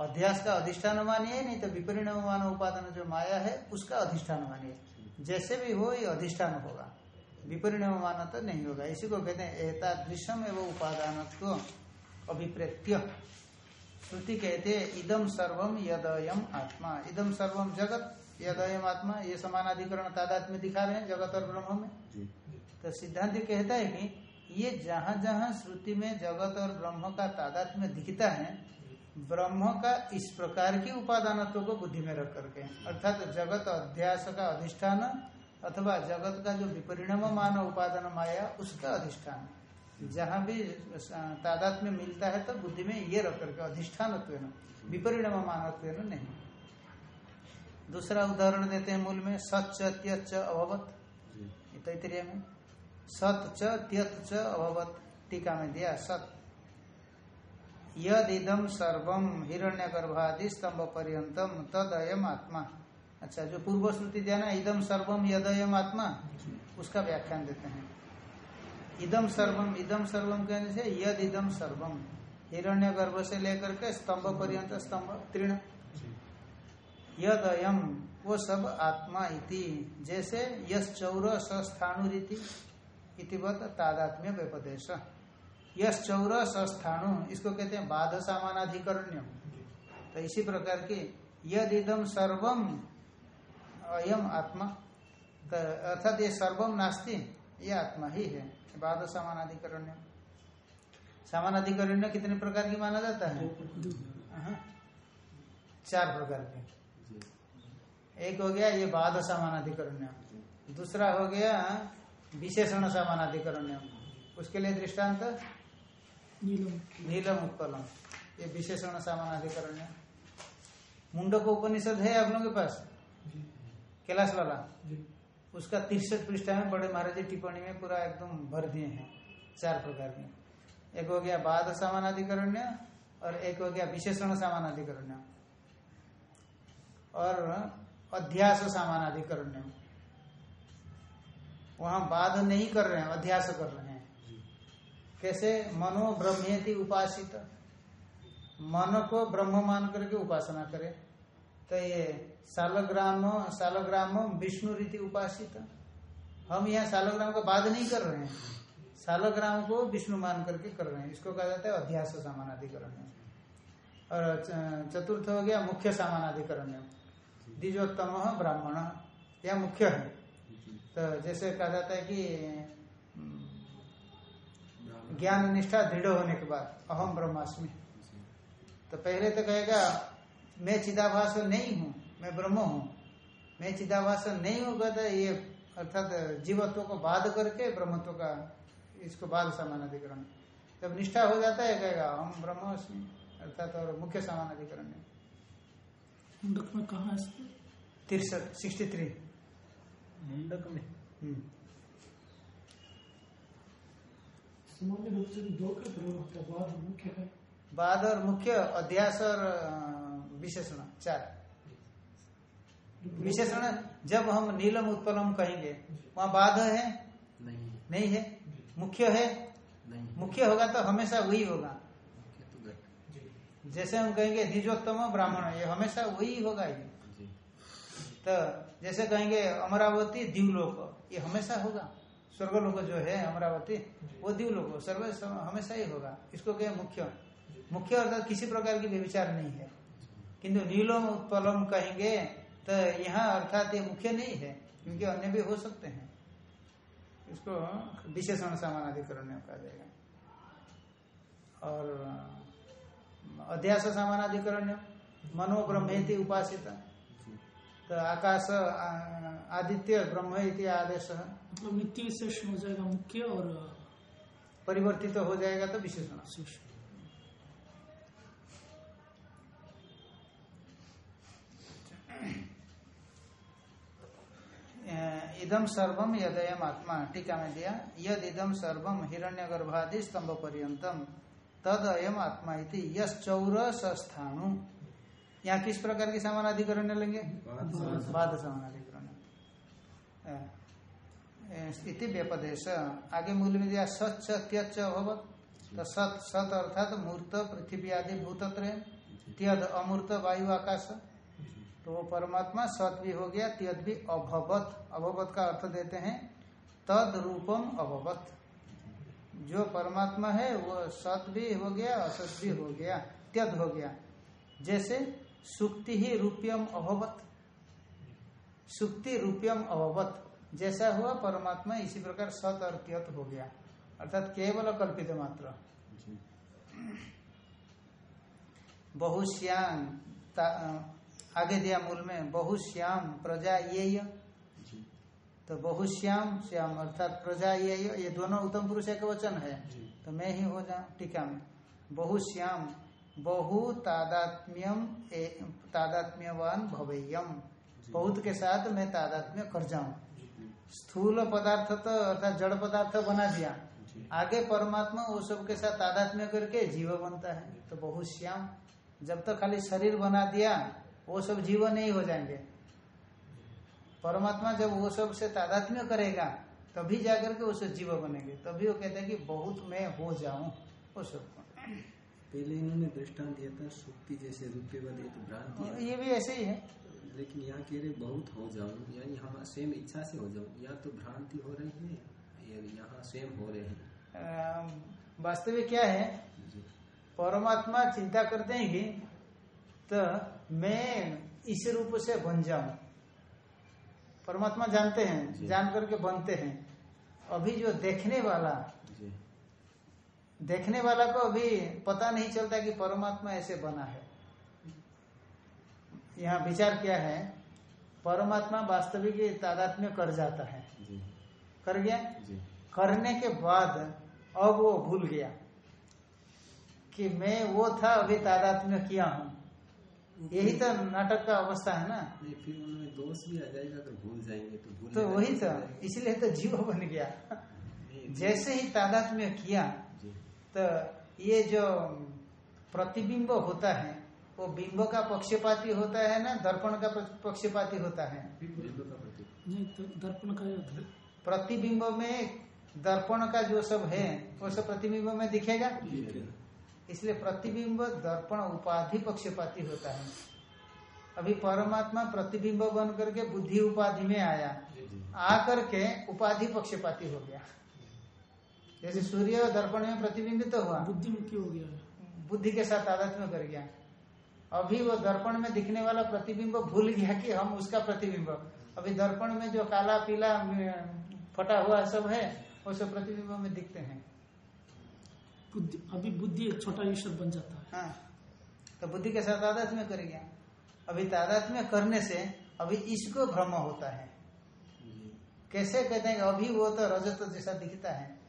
अध्यास का अधिष्ठान मानिए नहीं तो विपरिणाम मान उपादान जो माया है उसका अधिष्ठान मानिए जैसे भी हो ये अधिष्ठान होगा। विपरिणाम मान तो नहीं होगा। इसी को कहते हैं एतादृशम एवं उपादान अभिप्रेत्य। श्रुति कहते हैं इदम सर्वम यदयम आत्मा। इदम सर्वम जगत यदयम आत्मा। ये समानाधिकरण तादात में दिखा रहे हैं जगत और ब्रह्म में। तो सिद्धांत कहता है कि ये जहाँ जहाँ श्रुति में जगत और ब्रह्म का तादात में दिखता है ब्रह्म का इस प्रकार की उपादानत्व को बुद्धि में रख करके अर्थात जगत अध्यास का अधिष्ठान अथवा जगत का जो विपरिणाम मान उपादान माया उसका अधिष्ठान। जहाँ भी तादात में मिलता है तो बुद्धि में ये रख करके अधिष्ठान विपरिणाम मानत्व नहीं। दूसरा उदाहरण देते हैं मूल में सच त्यच अभवत। तैतरीय में सत च त्यत च अभवत। टीका में दिया सत। यद इदम सर्वम हिरण्य गर्भादि स्तंभ पर्यतम तद अयम आत्मा। अच्छा जो पूर्व श्रुति दिया ना इदम सर्वम यदयम आत्मा, उसका व्याख्यान देते हैं। इदम सर्वम इदम सर्वम कहने से यद इदम सर्वम हिरण्य गर्भ से लेकर के स्तंभ पर्यंत स्तंभ तीर्ण यद अयम वो सब आत्मा इति, जैसे यश चौर स्थानु रीति इतिवत तादात्म्य व्यपदेश। यश चौर स्थानु इसको कहते हैं बाध सामानाधिकरण्य तो इसी प्रकार की यद इदम सर्वम अयम आत्मा अर्थात ये सर्वम नास्ति ये आत्मा ही है बाद समानाधिकरण्य समानाधिकरण्य कितने प्रकार की माना जाता है। चार प्रकार के। एक हो गया ये बाद समानाधिकरण्य दूसरा हो गया विशेषण समानाधिकरण्य उसके लिए दृष्टांत नीलम। उत्पलम। ये विशेषण समानाधिकरण्य मुंडक उपनिषद है आप लोगों के पास? कैलाश वाला उसका तिरसठ पृष्ठा में बड़े महाराज टिप्पणी में पूरा एकदम भर दिए हैं चार प्रकार के। एक हो गया बाद समानाधिकरण्य और एक हो गया विशेषण समानाधिकरण्य और अध्यास समानाधिकरण्य वहाँ बाध नहीं कर रहे हैं अध्यास कर रहे हैं। कैसे मनो ब्रह्मेति उपासित? मन को ब्रह्म मान करके उपासना करे। तो ये सालग्राम सालग्राम विष्णु रीति उपासित। हम यहाँ सालग्राम का बाध नहीं कर रहे हैं। सालग्राम को विष्णु मान करके कर रहे हैं। इसको कहा जाता है अध्यास समानाधिकरण। और चतुर्थ हो गया मुख्य सामानाधिकरण। द्विजोत्तम ब्राह्मण यह मुख्य है। तो जैसे कहा जाता है कि ज्ञान निष्ठा दृढ़ होने के बाद अहम ब्रह्मास्मि। तो पहले तो कहेगा मैं चिदाभास नहीं हूँ मैं ब्रह्म हूँ। मैं चिदाभास नहीं होगा तो ये अर्थात जीवत्व को बाध करके ब्रह्मत्व का इसको बाद समान अधिकरण जब निष्ठा हो जाता है कहेगा हम ब्रह्मास्मि अर्थात और मुख्य समान अधिकरण है। मुंडक में कहा तिरसठ सिक्सटी थ्री मुंडक में? सामान्य रूप से दो का प्रयोग होता है बाद में मुख्य का बाद और मुख्य अध्यास और विशेषण चार। विशेषण जब हम नीलम उत्पलम कहेंगे वहाँ बाध है? नहीं। नहीं है। मुख्य है? नहीं। मुख्य होगा तो हमेशा वही होगा। तो जैसे हम कहेंगे द्विजोत्तम ब्राह्मण ये हमेशा वही होगा ही। जी। तो जैसे कहेंगे अमरावती दिवलोक ये हमेशा होगा। स्वर्गलोक जो है अमरावती वो दिवलोक सर्व हमेशा ही होगा। इसको कहे मुख्य? मुख्य अर्थात किसी प्रकार की व्यविचार नहीं है। किंतु नीलोम उत्पलम कहेंगे तो यहाँ अर्थात ये मुख्य नहीं है क्योंकि अन्य भी हो सकते हैं। इसको विशेषण समानाधिकरण में कहा जाएगा और अध्यास समानाधिकरण मनो ब्रह्मेति उपासिता। तो आकाश आदित्य ब्रह्म इति आदेश मतलब नित्य विशेष हो जाएगा मुख्य और परिवर्तित हो जाएगा तो विशेषण। विशेष इदम सर्वम यदयम आत्मा टीका में दिया यद इदम सर्वम हिरण्य गर्भादि स्तंभ पर्यंतम तद अयम आत्मा इति यश चौर स्थानु यहाँ किस प्रकार की समानाधिकरण लेंगे? बाद समानाधिकरण अ, अ, स्थिति व्यपदेश। आगे मूल में दिया सच त्यच अभवत तो सत सत अर्थात मूर्त पृथ्वी आदि भूतत्र त्यद अमूर्त वायु आकाश। तो वो परमात्मा सत भी हो गया त्यद भी अभवत। अभवत का अर्थ देते हैं तद रूपम अभवत। जो परमात्मा है वो सत भी हो गया असत भी हो गया त्यद हो गया। जैसे सुक्ति ही रूप्यम अभवत। सुक्ति रूप्यम अभवत। जैसा हुआ परमात्मा इसी प्रकार सत और त्यत हो गया। अर्थात केवल कल्पित मात्र। बहुश्याम आगे दिया मूल में बहुश्याम प्रजा ये तो बहुश्याम श्याम अर्थात प्रजा ये ये दोनों उत्तम पुरुष एक वचन है। तो मैं ही हो जाऊँ टीका में। बहुश्याम बहु तादात्म्यम तादात्म्यवान भवेयम। बहुत के साथ मैं तादात्म्य कर जाऊँ। स्थूल पदार्थ तो अर्थात जड़ पदार्थ बना दिया। आगे परमात्मा वो सब के साथ तादात्म्य करके जीव बनता है। तो बहुत श्याम। जब तक तो खाली शरीर बना दिया वो सब जीव नहीं हो जाएँगे। परमात्मा जब वो सबसे तादात्म्य करेगा तभी जाकर के वो सब जीव बनेंगे। तभी वो कहते हैं कि बहुत मैं हो जाऊँ। वो सब। पहले इन्होंने दृष्टांत दिया था सुक्ति जैसे रूप्यवाद ये तो भ्रांति ये भी ऐसे ही है। लेकिन यहाँ कह रहे बहुत हो जाऊँ यानी हम स्वयं इच्छा से हो जाऊँ या तो भ्रांति हो रही है या यहाँ स्वयं हो रहे हैं। वास्तविक क्या है? परमात्मा चिंता करते हैं कि तो मैं इस रूप से बन जाऊँ। परमात्मा जानते हैं जान करके बनते हैं। अभी जो देखने वाला देखने वाला को अभी पता नहीं चलता कि परमात्मा ऐसे बना है। यहाँ विचार क्या है? परमात्मा वास्तविक तादात्म्य कर जाता है। जी। कर गया? जी। करने के बाद अब वो भूल गया कि मैं वो था अभी तादात्म्य किया हूँ। यही तो नाटक का अवस्था है ना? नहीं फिर उनमें दोष भी आ जाएगा तो भूल जाएँगे तो भूल तो वही तो इसलिए तो जीव बन गया। जैसे ही तादात्म्य किया तो ये जो प्रतिबिंब होता है वो बिंब का पक्षपाती होता है ना दर्पण का पक्षपाती होता है? नहीं तो दर्पण का प्रतिबिंब में दर्पण का जो सब है वो सब प्रतिबिंब में दिखेगा? इसलिए प्रतिबिंब दर्पण उपाधि पक्षपाती होता है। अभी परमात्मा प्रतिबिंब बन करके बुद्धि उपाधि में आया। आकर के उपाधि पक्षपाती हो गया। जैसे सूर्य दर्पण में प्रतिबिंबित तो हुआ। बुद्धि मुक्ति हो गया। बुद्धि के साथ आदत में कर गया। अभी वो दर्पण में दिखने वाला प्रतिबिंब भूल गया कि हम उसका प्रतिबिंब। अभी दर्पण में जो काला पीला फटा हुआ सब है वो सब प्रतिबिंब में दिखते हैं। बुद्धि अभी बुद्धि एक छोटा ईश्वर बन जाता है। हाँ। तो बुद्धि के साथ तादात में गया। अभी तादात में करने से अभी इसको भ्रम होता है। कैसे कहते हैं अभी वो तो रजत जैसा दिखता है।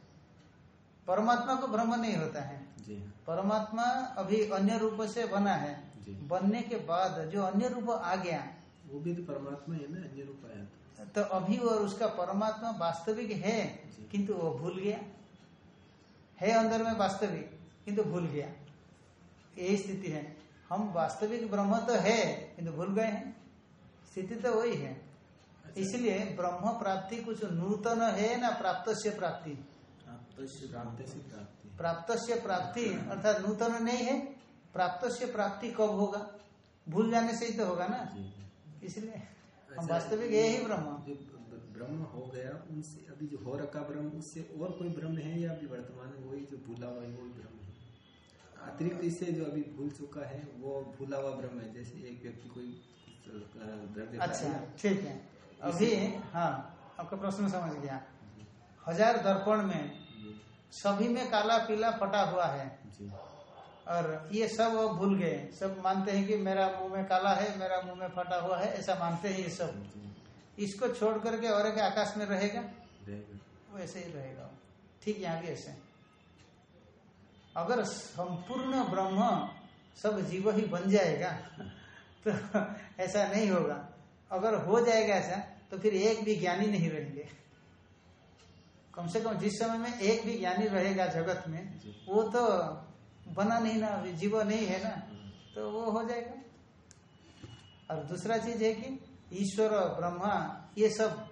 परमात्मा को भ्रम नहीं होता है। जी। परमात्मा अभी अन्य रूप से बना है। जी। बनने के बाद जो अन्य रूप आ गया वो भी तो परमात्मा है ना अन्य रूप आया तो। तो अभी वो उसका परमात्मा वास्तविक है। किंतु वो भूल गया। है अंदर में वास्तविक किंतु भूल गया। यही स्थिति है। हम वास्तविक ब्रह्म तो है किंतु भूल गए हैं। स्थिति तो वही है। इसलिए ब्रह्म प्राप्ति कुछ नूतन है ना प्राप्त से प्राप्ति। प्राप्त। से प्राप्ति अर्थात नूतन नहीं है प्राप्त से प्राप्ति कब होगा? भूल जाने से ही तो होगा ना। इसलिए हम अच्छा, वास्तविक यही ब्रह्म। जो ब्रह्म हो गया उनसे अभी जो हो रखा ब्रह्म उससे और कोई ब्रह्म है या अभी वर्तमान में वही जो भूला हुआ है वही ब्रह्म है? अतिरिक्त इससे जो अभी भूल चुका है वो भूला हुआ ब्रह्म है जैसे एक व्यक्ति कोई अच्छा ठीक है। अभी हाँ आपका प्रश्न समझ गया। हज़ार दर्पण में सभी में काला पीला फटा हुआ है। और ये सब वो भूल गए। सब मानते हैं कि मेरा मुँह में काला है मेरा मुँह में फटा हुआ है ऐसा मानते हैं ये सब। इसको छोड़ करके और एक आकाश में रहेगा? रहेगा। वो ऐसे ही रहेगा। ठीक यहाँ भी ऐसे अगर संपूर्ण ब्रह्म सब जीव ही बन जाएगा तो ऐसा नहीं होगा। अगर हो जाएगा ऐसा तो फिर एक भी ज्ञानी नहीं रहेंगे। कम से कम जिस समय में एक भी ज्ञानी रहेगा जगत में वो तो बना नहीं ना अभी जीव नहीं है ना तो वो हो जाएगा। और दूसरा चीज़ है कि ईश्वर ब्रह्मा ये सब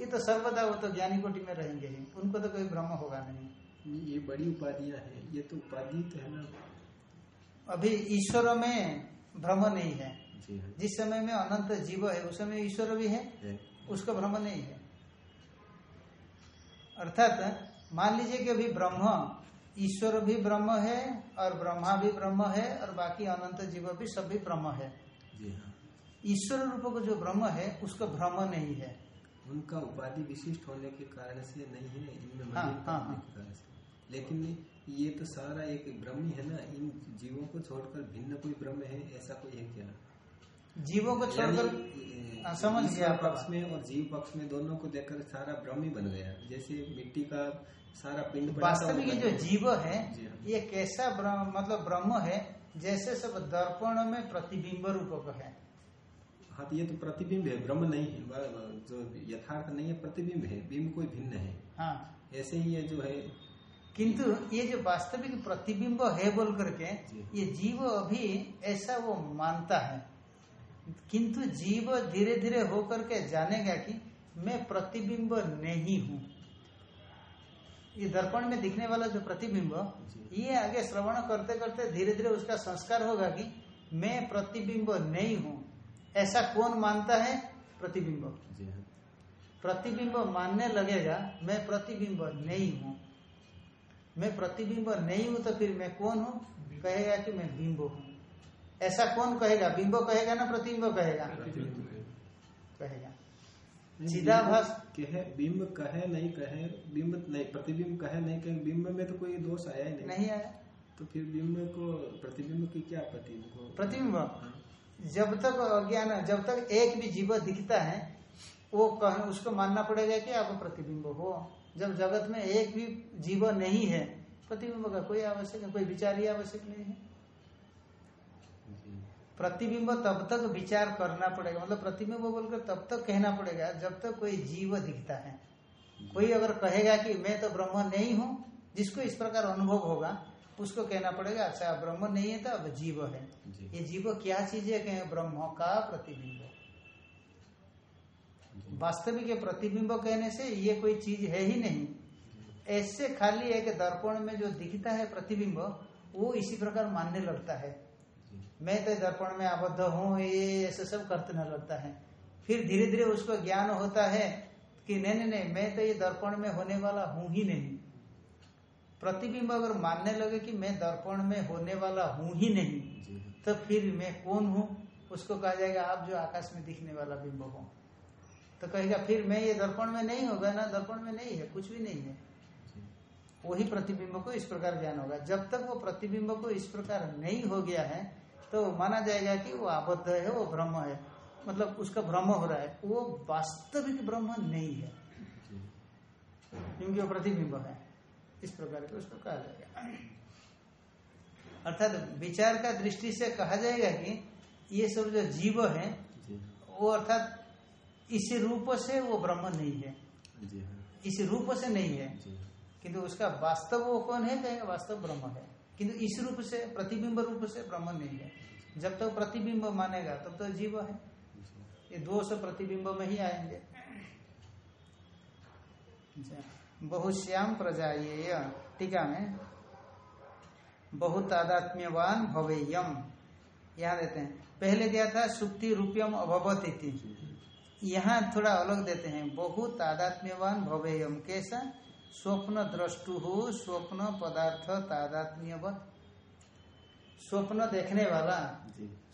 ये तो सर्वदा वो तो ज्ञानी कोटि में रहेंगे ही उनको तो कोई ब्रह्म होगा नहीं। ये बड़ी उपाधियाँ है ये तो उपाधि तो है ना। अभी ईश्वर में भ्रम नहीं है। जी। जिस समय में अनंत जीव है उस समय ईश्वर भी है है। उसका भ्रम नहीं है। अर्थात मान लीजिए कि अभी ब्रह्म ईश्वर भी ब्रह्म है और ब्रह्मा भी ब्रह्म है और बाकी अनंत जीव भी सब भी ब्रह्म है। जी हाँ। ईश्वर रूप को जो ब्रह्म है उसका भ्रम नहीं है। उनका उपाधि विशिष्ट होने के कारण से नहीं है इनमें हाँ, हाँ, कारण से। लेकिन ये तो सारा एक ब्रह्म ही है ना इन जीवों को छोड़कर भिन्न कोई ब्रह्म है ऐसा कोई है क्या? जीवों को छोड़कर हाँ, समझ गया पक्ष में और जीव पक्ष में दोनों को देखकर सारा ब्रह्म ही बन गया। जैसे मिट्टी का सारा पिंड वास्तविक ये जो जीव है हाँ। ये कैसा ब्रह्म मतलब ब्रह्म है जैसे सब दर्पण में प्रतिबिंब रूप है। हाँ तो ये तो प्रतिबिंब है ब्रह्म नहीं है जो यथार्थ नहीं है प्रतिबिंब है बिंब कोई भिन्न है। हाँ। ऐसे ही ये जो है किंतु ये जो वास्तविक प्रतिबिंब है बोल करके ये जीव अभी ऐसा वो मानता है। किंतु जीव धीरे धीरे होकर के जानेगा कि मैं प्रतिबिंब नहीं हूँ। ये दर्पण में दिखने वाला जो प्रतिबिंब ये आगे श्रवण करते करते धीरे धीरे उसका संस्कार होगा कि मैं प्रतिबिंब नहीं हूँ। ऐसा कौन मानता है? प्रतिबिंब। हाँ। प्रतिबिंब मानने लगेगा मैं प्रतिबिंब नहीं हूँ। मैं प्रतिबिंब नहीं हूँ तो फिर मैं कौन हूँ? कहेगा कि मैं बिंब हूँ। ऐसा कौन कहेगा? बिंब कहेगा ना प्रतिबिंब कहेगा? कहेगा। चिदाभास कहे बिंब कहे नहीं कहे बिंब नहीं प्रतिबिंब कहे नहीं कहे बिंब में तो कोई दोष आया ही नहीं। नहीं आया। तो फिर बिंब को प्रतिबिंब की क्या आपत्ति उनको प्रतिबिंब। हाँ, जब तक अज्ञान जब तक एक भी जीव दिखता है वो कह, उसको मानना पड़ेगा कि आप प्रतिबिंब हो। जब जगत में एक भी जीव नहीं है प्रतिबिंब का कोई आवश्यक कोई विचार ही आवश्यक नहीं है। प्रतिबिंब तब तक विचार करना पड़ेगा। मतलब प्रतिबिंब बोलकर तब तक कहना पड़ेगा जब तक कोई जीव दिखता है। कोई अगर कहेगा कि मैं तो ब्रह्म नहीं हूँ जिसको इस प्रकार अनुभव होगा उसको कहना पड़ेगा अच्छा ब्रह्म नहीं है तो अब जीव है। जी। ये जीव क्या चीज़ है? कहें ब्रह्म का प्रतिबिंब वास्तविक प्रतिबिंब कहने से ये कोई चीज़ है ही नहीं। ऐसे खाली एक दर्पण में जो दिखता है प्रतिबिंब वो इसी प्रकार मानने लगता है। मैं तो दर्पण में आबद्ध हूँ ये ऐसे सब करने लगता है। फिर धीरे धीरे उसको ज्ञान होता है कि नहीं नहीं नहीं मैं तो ये दर्पण में होने वाला हूँ ही नहीं। प्रतिबिंब अगर मानने लगे कि मैं दर्पण में होने वाला हूँ ही नहीं तो फिर मैं कौन हूँ? उसको कहा जाएगा आप जो आकाश में दिखने वाला बिंब हो। तो कहेगा फिर मैं ये दर्पण में नहीं होगा ना? दर्पण में नहीं है कुछ भी नहीं है। वही प्रतिबिंब को इस प्रकार ज्ञान होगा। जब तक वो प्रतिबिंब को इस प्रकार नहीं हो गया है तो माना जाएगा कि वो आबद्ध है वो ब्रह्म है। मतलब उसका भ्रम हो रहा है। वो वास्तविक ब्रह्म नहीं है। क्योंकि वो प्रतिबिंब है। इस प्रकार के उसको कहा जाएगा। अर्थात विचार का दृष्टि से कहा जाएगा कि ये सब जो जीव है वो अर्थात इस रूप से वो ब्रह्म नहीं है। जी हाँ। इस रूप से नहीं है। किंतु उसका वास्तव वो कौन है? कहेंगे वास्तव ब्रह्म है। किंतु इस रूप से प्रतिबिंब रूप से ब्रह्म नहीं है। जब तक तो प्रतिबिंब मानेगा तब तो तो जीव है। ये दोष प्रतिबिंब में ही आएँगे। अच्छा, बहुश्याम प्रजाएय टीका में। बहुत तादात्म्यवान भवेयम। यहाँ देते हैं। पहले दिया था सुक्ति रूपयम अभवत इति यहाँ थोड़ा अलग देते हैं। बहुत तादात्म्यवान भवेयम कैसा? स्वप्न द्रष्टु हो स्वप्न पदार्थ तादात्म्यवत। स्वप्न देखने वाला।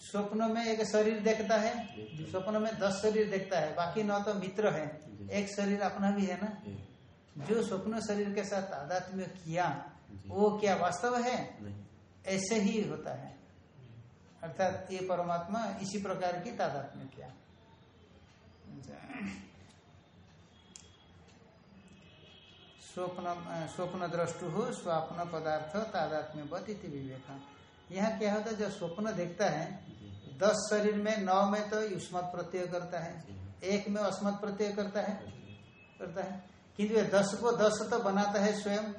स्वप्न में एक शरीर देखता है स्वप्न में दस शरीर देखता है बाकी नौ तो मित्र है। एक शरीर अपना भी है ना? जो। स्वप्न शरीर के साथ तादात्म्य किया वो क्या वास्तव है? ऐसे ही होता है। अर्थात ये परमात्मा इसी प्रकार की तादात्म्य किया। स्वप्न स्वप्न द्रष्टु हो स्वप्न पदार्थ तादात्म्य इति विवेक। यहाँ क्या होता है जब स्वप्न देखता है दस शरीर में नौ में तो युष्मत प्रत्यय करता है एक में अस्मत प्रत्यय करता है करता है। किंतु ये दस को दस तो बनाता है स्वयं।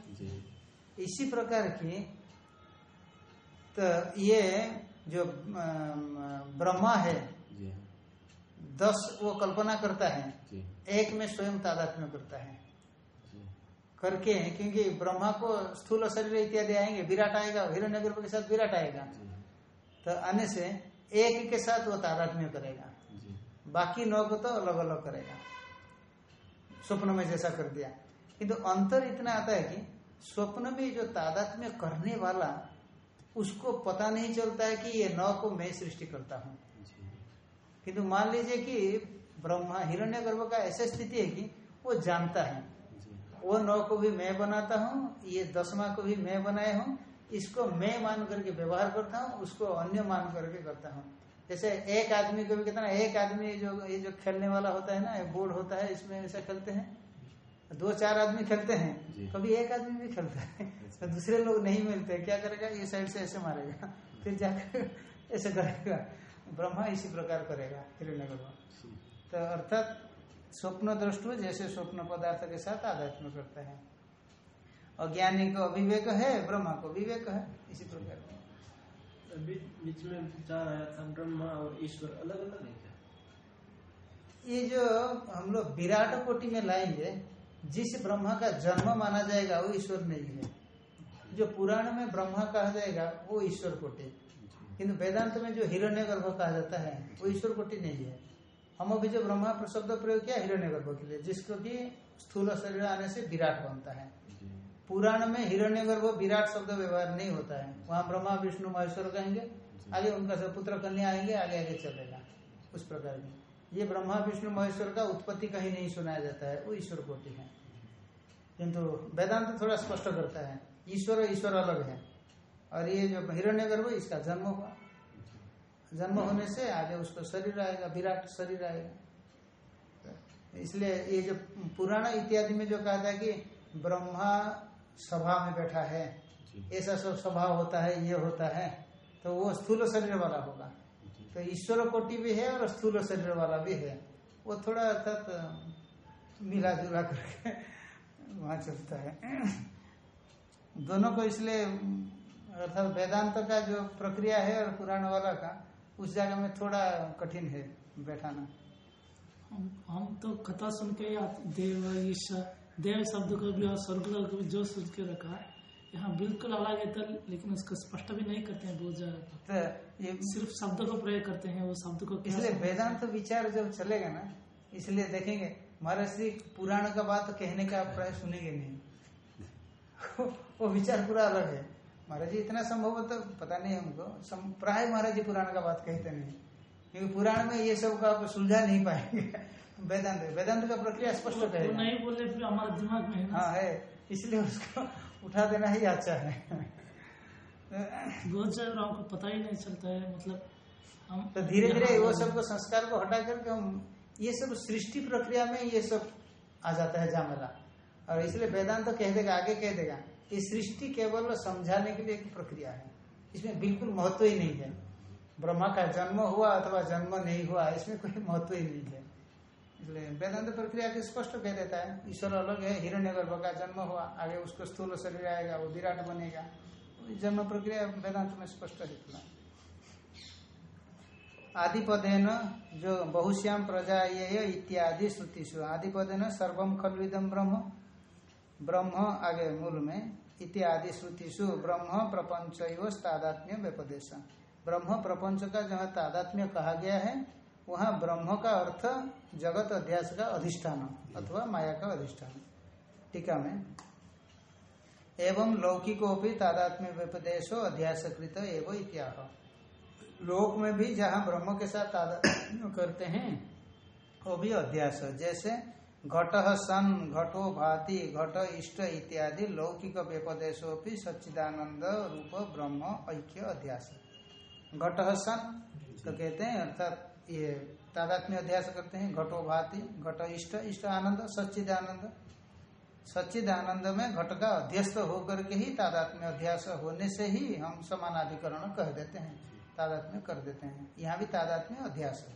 इसी प्रकार की तो ये जो ब्रह्मा है दस वो कल्पना करता है एक में स्वयं तादात्म्य करता है। करके क्योंकि ब्रह्मा को स्थूल शरीर इत्यादि आएँगे विराट आएगा हिरण्य गर्भ के साथ विराट आएगा। तो आने से एक के साथ वो तादात्म्य करेगा। जी। बाकी नौ को तो अलग अलग करेगा। स्वप्न में जैसा कर दिया। किंतु तो अंतर इतना आता है कि स्वप्न में जो तादात्म्य करने वाला उसको पता नहीं चलता है कि ये नौ को मैं सृष्टि करता हूँ। किंतु मान लीजिए कि ब्रह्मा हिरण्य गर्भ का ऐसा स्थिति है कि वो जानता है। वो नौ को भी मैं बनाता हूँ ये दसवा को भी मैं बनाया हूँ इसको मैं मान करके व्यवहार करता हूँ उसको अन्य मान करके करता हूँ। जैसे एक आदमी को भी कहते ना एक आदमी जो ये जो खेलने वाला होता है ना ये बोर्ड होता है इसमें ऐसा खेलते हैं। दो चार आदमी खेलते हैं कभी एक आदमी भी खेलता है तो दूसरे लोग नहीं मिलते क्या करेगा ये साइड से ऐसे मारेगा फिर जाकर ऐसे करेगा ब्रह्मा इसी प्रकार करेगा हिरण्य तो अर्थात स्वप्न दृष्टु जैसे स्वप्न पदार्थ के साथ आध्यात्म करता है। अज्ञानी को अभिवेक है ब्रह्मा को विवेक है इसी प्रकार। बीच में विचार आया था ब्रह्मा और ईश्वर अलग अलग है क्या? ये जो हम लोग विराट कोटि में लाएँगे जिस ब्रह्मा का जन्म माना जाएगा वो ईश्वर नहीं है जो पुराण में ब्रह्मा कहा जाएगा वो ईश्वर कोटि। किंतु वेदांत में जो हिरण्य गर्भ कहा जाता है वो ईश्वर कोटि नहीं है। हम अभी जो ब्रह्मा शब्द प्रयोग किया हिरण्य गर्भ के लिए जिसको कि स्थूल शरीर आने से विराट बनता है। पुराण में हिरण्य गर्भ विराट शब्द व्यवहार नहीं होता है। वहाँ ब्रह्मा विष्णु महेश्वर कहेंगे आगे उनका सब पुत्र कन्या आएँगे आगे आगे चलेगा उस प्रकार की। ये ब्रह्मा विष्णु महेश्वर का उत्पत्ति कहीं नहीं सुनाया जाता है वो ईश्वर कोटि है। किंतु वेदांत थोड़ा स्पष्ट करता है ईश्वर ईश्वर अलग है। और ये जो हिरण्य गर्भ इसका जन्म हुआ। जन्म होने से आगे उसको शरीर आएगा विराट शरीर आएगा। इसलिए ये जो पुराण इत्यादि में जो कहा था कि ब्रह्मा सभा में बैठा है ऐसा सब स्वभाव होता है ये होता है तो वो स्थूल शरीर वाला होगा। तो ईश्वर कोटि भी है और स्थूल शरीर वाला भी है। वो थोड़ा अर्थात मिला जुला करके वहाँ चलता है। दोनों को इसलिए अर्थात वेदांत का जो प्रक्रिया है और पुराण वाला का उस जगह में थोड़ा कठिन है बैठाना। हम हम तो कथा सुन के या देव ईश्वर देव शब्द को भी और स्वर्ग को भी जो सोच के रखा है। यहाँ बिल्कुल अलग है तो लेकिन उसको स्पष्ट भी नहीं करते हैं बहुत ज़्यादा तो। ये सिर्फ़ शब्द को प्रयोग करते हैं वो शब्द को इसलिए वेदांत तो विचार जब चलेगा ना इसलिए देखेंगे महाराज जी पुराण का बात कहने का प्राय सुनेंगे नहीं। वो विचार पूरा अलग है। महाराज जी इतना संभव तो पता नहीं हमको। प्राय महाराज जी पुराण का बात कहते नहीं क्योंकि पुराण में ये सब का सुलझा नहीं पाएँगे। वेदांत वेदांत का प्रक्रिया स्पष्ट वो नहीं बोले फिर हमारे दिमाग में है हाँ है। इसलिए उसको उठा देना ही अच्छा है। हमको पता ही नहीं चलता है मतलब हम तो धीरे धीरे वो सबको संस्कार को हटा करके हम ये सब सृष्टि प्रक्रिया में ये सब आ जाता है जामला। और इसलिए वेदांत तो कह देगा आगे कह देगा। ये सृष्टि केवल समझाने के लिए एक प्रक्रिया है। इसमें बिल्कुल महत्व ही नहीं है। ब्रह्मा का जन्म हुआ अथवा जन्म नहीं हुआ, इसमें कोई महत्व ही नहीं है। इसलिए वेदांत प्रक्रिया के स्पष्ट कह देता है, ईश्वर अलग है हिरण्य का जन्म हुआ, आगे उसको स्थूल शरीर आएगा, वो विराट बनेगा। जन्म प्रक्रिया वेदांत में स्पष्ट इतना। आदिपदेन जो बहुश्याम प्रजा ये इत्यादि श्रुतिषु। आदिपदेन सर्वम खलविदम ब्रह्म। ब्रह्म आगे मूल में इत्यादि श्रुतिषु ब्रह्म प्रपंच तादात्म्य व्यपदेश। ब्रह्म प्रपंच का जहाँ तादात्म्य कहा गया है, वहाँ ब्रह्म का अर्थ जगत अध्यास का अधिष्ठान अथवा माया का अधिष्ठान। टीका में। एवं लौकिको भी तादात्म्य व्यपदेशो अध्यास कृत एवं इत्याह। लोक में भी जहाँ ब्रह्म के साथ तादात्म्य करते हैं, वो भी अध्यास। जैसे घट सन घटो भाति घट इष्ट इत्यादि लौकिक व्यपदेशो भी सच्चिदानंद रूप ब्रह्म ऐक्य अध्यास। घट सन तो कहते हैं अर्थात ये तादात्म्य अध्यास करते हैं घटो भाति घट इष्ट इष्ट आनंद सच्चिदानंद। सच्चिदानंद में घट का अध्यस्त होकर के ही तादात्म्य अध्यास होने से ही हम समानाधिकरण कह देते हैं तादात्म्य कर देते हैं। यहाँ भी तादात्म्य अध्यास है।